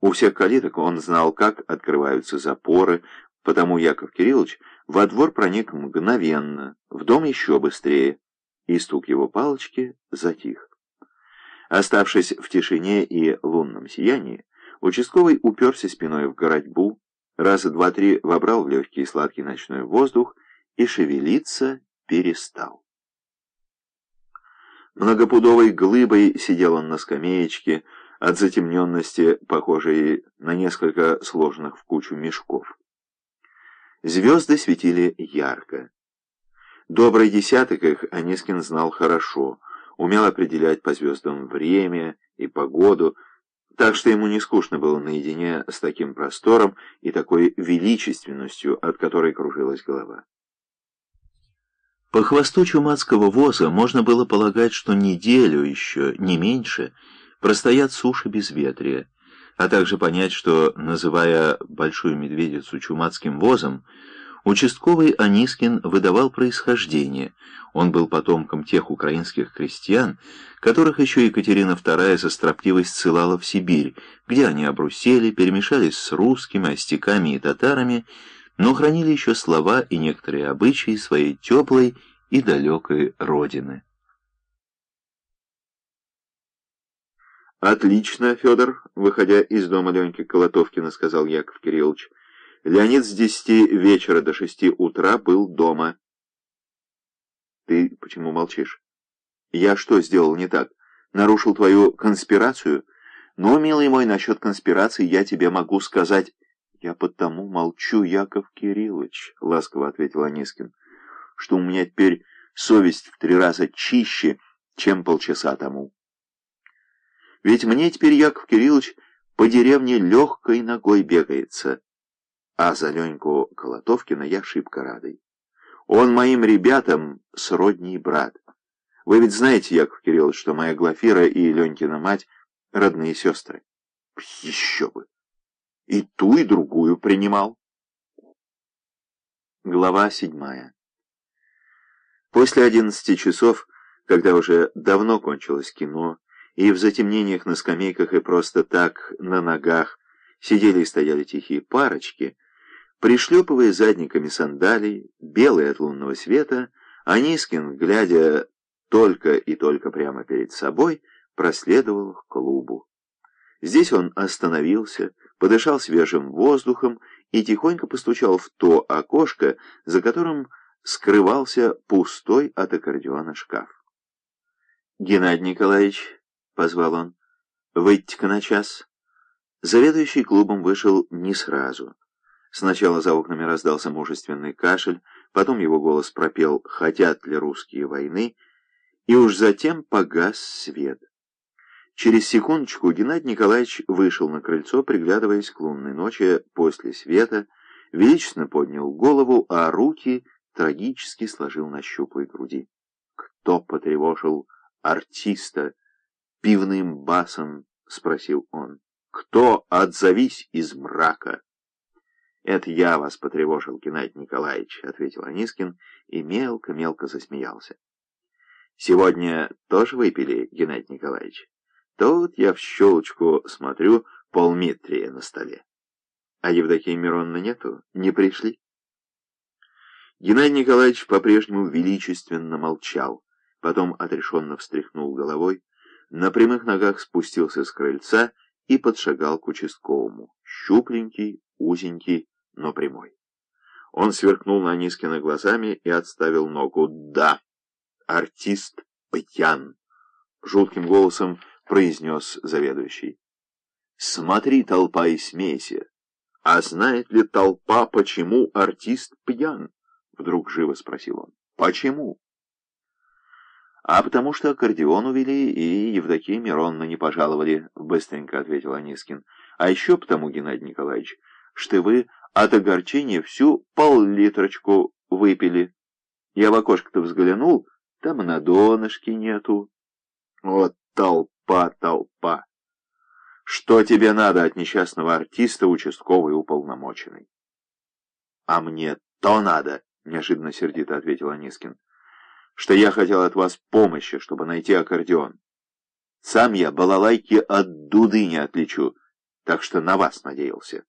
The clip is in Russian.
У всех калиток он знал, как открываются запоры, потому Яков Кириллович во двор проник мгновенно, в дом еще быстрее, и стук его палочки затих. Оставшись в тишине и лунном сиянии, участковый уперся спиной в городьбу, раза два-три вобрал в легкий сладкий ночной воздух и шевелиться перестал. Многопудовой глыбой сидел он на скамеечке, от затемненности, похожей на несколько сложенных в кучу мешков. Звезды светили ярко. Добрый десяток их Анискин знал хорошо, умел определять по звездам время и погоду, так что ему не скучно было наедине с таким простором и такой величественностью, от которой кружилась голова. По хвосту чумацкого воза можно было полагать, что неделю еще, не меньше, простоят суши безветрия, а также понять, что, называя большую медведицу чумацким возом, участковый Анискин выдавал происхождение. Он был потомком тех украинских крестьян, которых еще Екатерина II за строптивость ссылала в Сибирь, где они обрусели, перемешались с русскими, остяками и татарами, но хранили еще слова и некоторые обычаи своей теплой и далекой родины. «Отлично, Федор», — выходя из дома Леньки Колотовкина, сказал Яков Кириллович. «Леонид с десяти вечера до шести утра был дома». «Ты почему молчишь? Я что сделал не так? Нарушил твою конспирацию? Ну, милый мой, насчет конспирации я тебе могу сказать...» «Я потому молчу, Яков Кириллович», — ласково ответил Анискин, «что у меня теперь совесть в три раза чище, чем полчаса тому». Ведь мне теперь, Яков Кириллович, по деревне легкой ногой бегается. А за Леньку Колотовкина я шибко радый. Он моим ребятам сродний брат. Вы ведь знаете, Яков Кириллович, что моя Глафира и Ленькина мать — родные сестры. Еще бы! И ту, и другую принимал. Глава седьмая. После одиннадцати часов, когда уже давно кончилось кино, и в затемнениях на скамейках и просто так на ногах сидели и стояли тихие парочки, пришлепывая задниками сандалий, белые от лунного света, Анискин, глядя только и только прямо перед собой, проследовал к клубу. Здесь он остановился, подышал свежим воздухом и тихонько постучал в то окошко, за которым скрывался пустой от аккордеона шкаф. Геннадий Николаевич позвал он. «Выйдите-ка на час». Заведующий клубом вышел не сразу. Сначала за окнами раздался мужественный кашель, потом его голос пропел «Хотят ли русские войны?» и уж затем погас свет. Через секундочку Геннадий Николаевич вышел на крыльцо, приглядываясь к лунной ночи после света, величественно поднял голову, а руки трагически сложил на щуплой груди. Кто потревожил артиста? Пивным басом спросил он. «Кто? Отзовись из мрака!» «Это я вас потревожил, Геннадий Николаевич», — ответил Анискин и мелко-мелко засмеялся. «Сегодня тоже выпили, Геннадий Николаевич? Тут я в щелочку смотрю полметрия на столе. А Евдокии Миронны нету? Не пришли?» Геннадий Николаевич по-прежнему величественно молчал, потом отрешенно встряхнул головой, на прямых ногах спустился с крыльца и подшагал к участковому. Щупленький, узенький, но прямой. Он сверкнул на Нискина глазами и отставил ногу. «Да, артист пьян!» — жутким голосом произнес заведующий. «Смотри, толпа, и смейся! А знает ли толпа, почему артист пьян?» — вдруг живо спросил он. «Почему?» «А потому что аккордеон увели, и Евдокия Миронна не пожаловали», — быстренько ответил Анискин. «А еще потому, Геннадий Николаевич, что вы от огорчения всю пол-литрочку выпили. Я в окошко-то взглянул, там на донышке нету. Вот толпа, толпа! Что тебе надо от несчастного артиста, участковый уполномоченный?» «А мне то надо», — неожиданно сердито ответил Анискин что я хотел от вас помощи, чтобы найти аккордеон. Сам я балалайки от дуды не отличу, так что на вас надеялся.